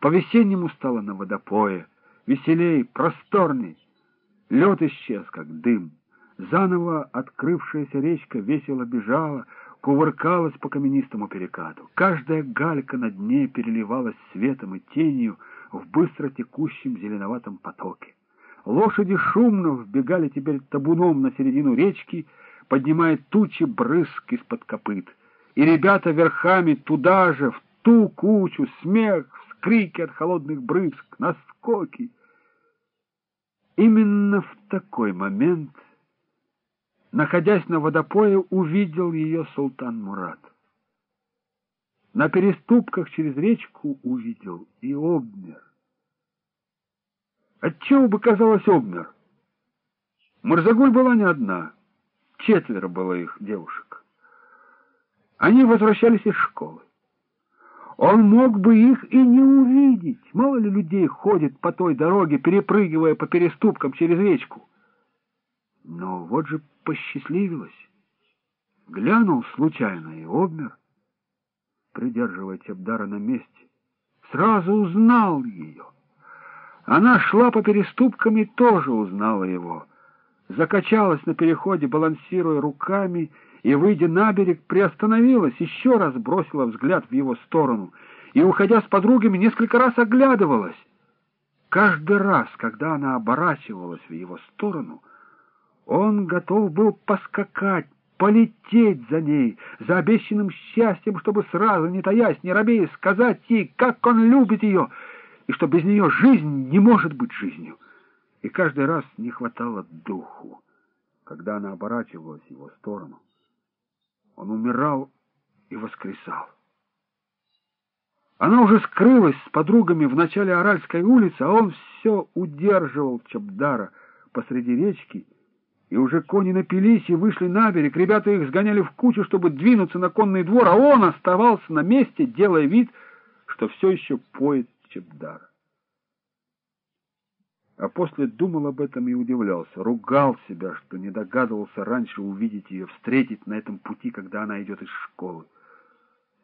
По-весеннему стало на водопое, веселей, просторней. Лед исчез, как дым. Заново открывшаяся речка весело бежала, кувыркалась по каменистому перекату. Каждая галька на дне переливалась светом и тенью в быстро текущем зеленоватом потоке. Лошади шумно вбегали теперь табуном на середину речки, поднимая тучи брызг из-под копыт. И ребята верхами туда же, в ту кучу, смех, вскрики от холодных брызг, наскоки. Именно в такой момент находясь на водопое, увидел ее султан Мурат. На переступках через речку увидел и обмер. Отчего бы казалось обмер? Мурзагуль была не одна, четверо было их девушек. Они возвращались из школы. Он мог бы их и не увидеть. Мало ли людей ходит по той дороге, перепрыгивая по переступкам через речку. Но вот же посчастливилось. Глянул случайно и обмер, придерживая Чебдара на месте. Сразу узнал ее. Она шла по переступкам и тоже узнала его. Закачалась на переходе, балансируя руками, и, выйдя на берег, приостановилась, еще раз бросила взгляд в его сторону и, уходя с подругами, несколько раз оглядывалась. Каждый раз, когда она оборачивалась в его сторону — он готов был поскакать, полететь за ней, за обещанным счастьем, чтобы сразу, не таясь, не робея, сказать ей, как он любит ее, и что без нее жизнь не может быть жизнью. И каждый раз не хватало духу, когда она оборачивалась в его сторону. Он умирал и воскресал. Она уже скрылась с подругами в начале Аральской улицы, а он все удерживал Чабдара посреди речки, и уже кони напились и вышли на берег. Ребята их сгоняли в кучу, чтобы двинуться на конный двор, а он оставался на месте, делая вид, что все еще поет Чебдар. А после думал об этом и удивлялся, ругал себя, что не догадывался раньше увидеть ее, встретить на этом пути, когда она идет из школы.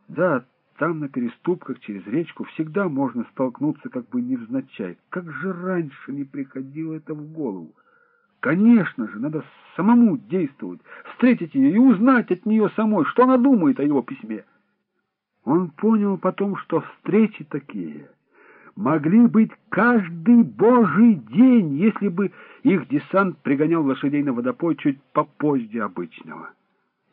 Да, там на переступках через речку всегда можно столкнуться как бы невзначай. Как же раньше не приходило это в голову? Конечно же, надо самому действовать, встретить ее и узнать от нее самой, что она думает о его письме. Он понял потом, что встречи такие могли быть каждый божий день, если бы их десант пригонял лошадей на водопой чуть попозже обычного.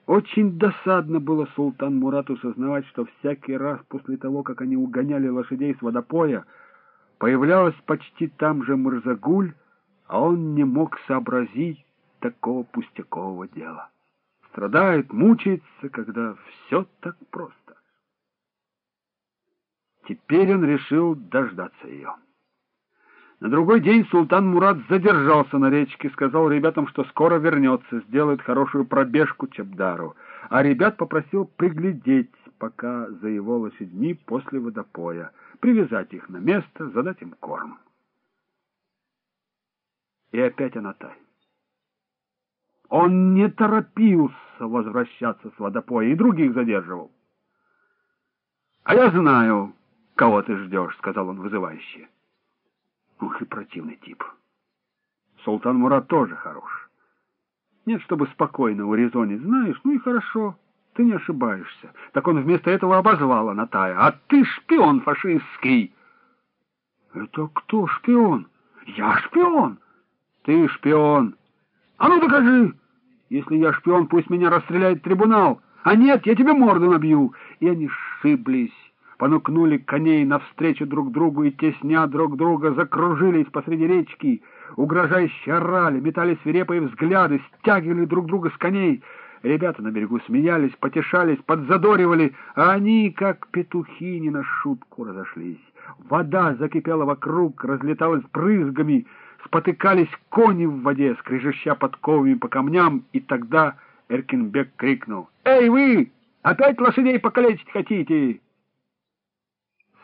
Очень досадно было султан Мурату сознавать, что всякий раз после того, как они угоняли лошадей с водопоя, появлялась почти там же Мырзагуль, а он не мог сообразить такого пустякового дела. Страдает, мучается, когда все так просто. Теперь он решил дождаться ее. На другой день султан Мурат задержался на речке, сказал ребятам, что скоро вернется, сделает хорошую пробежку Чабдару, а ребят попросил приглядеть пока за его лошадьми после водопоя, привязать их на место, задать им корм. И опять Анатай. Он не торопился возвращаться с водопоя и других задерживал. — А я знаю, кого ты ждешь, — сказал он вызывающе. Ух и противный тип. Султан Мурат тоже хорош. Нет, чтобы спокойно урезонить, знаешь, ну и хорошо, ты не ошибаешься. Так он вместо этого обозвал Анатая. А ты шпион фашистский. Это кто шпион? Я шпион. Ты шпион. А ну докажи! Если я шпион, пусть меня расстреляет трибунал. А нет, я тебе морду набью. И они сшиблись, понукнули коней навстречу друг другу и, тесня друг друга, закружились посреди речки, угрожающе орали, метали свирепые взгляды, стягивали друг друга с коней. Ребята на берегу смеялись, потешались, подзадоривали, а они, как петухи, не на шутку разошлись. Вода закипела вокруг, разлеталась брызгами — спотыкались кони в воде, скрежеща подковами по камням, и тогда Эркинбек крикнул «Эй, вы! Опять лошадей покалечить хотите?»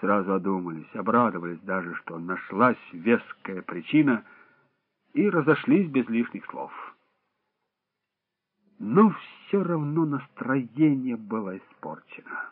Сразу одумались, обрадовались даже, что нашлась веская причина, и разошлись без лишних слов. Но все равно настроение было испорчено.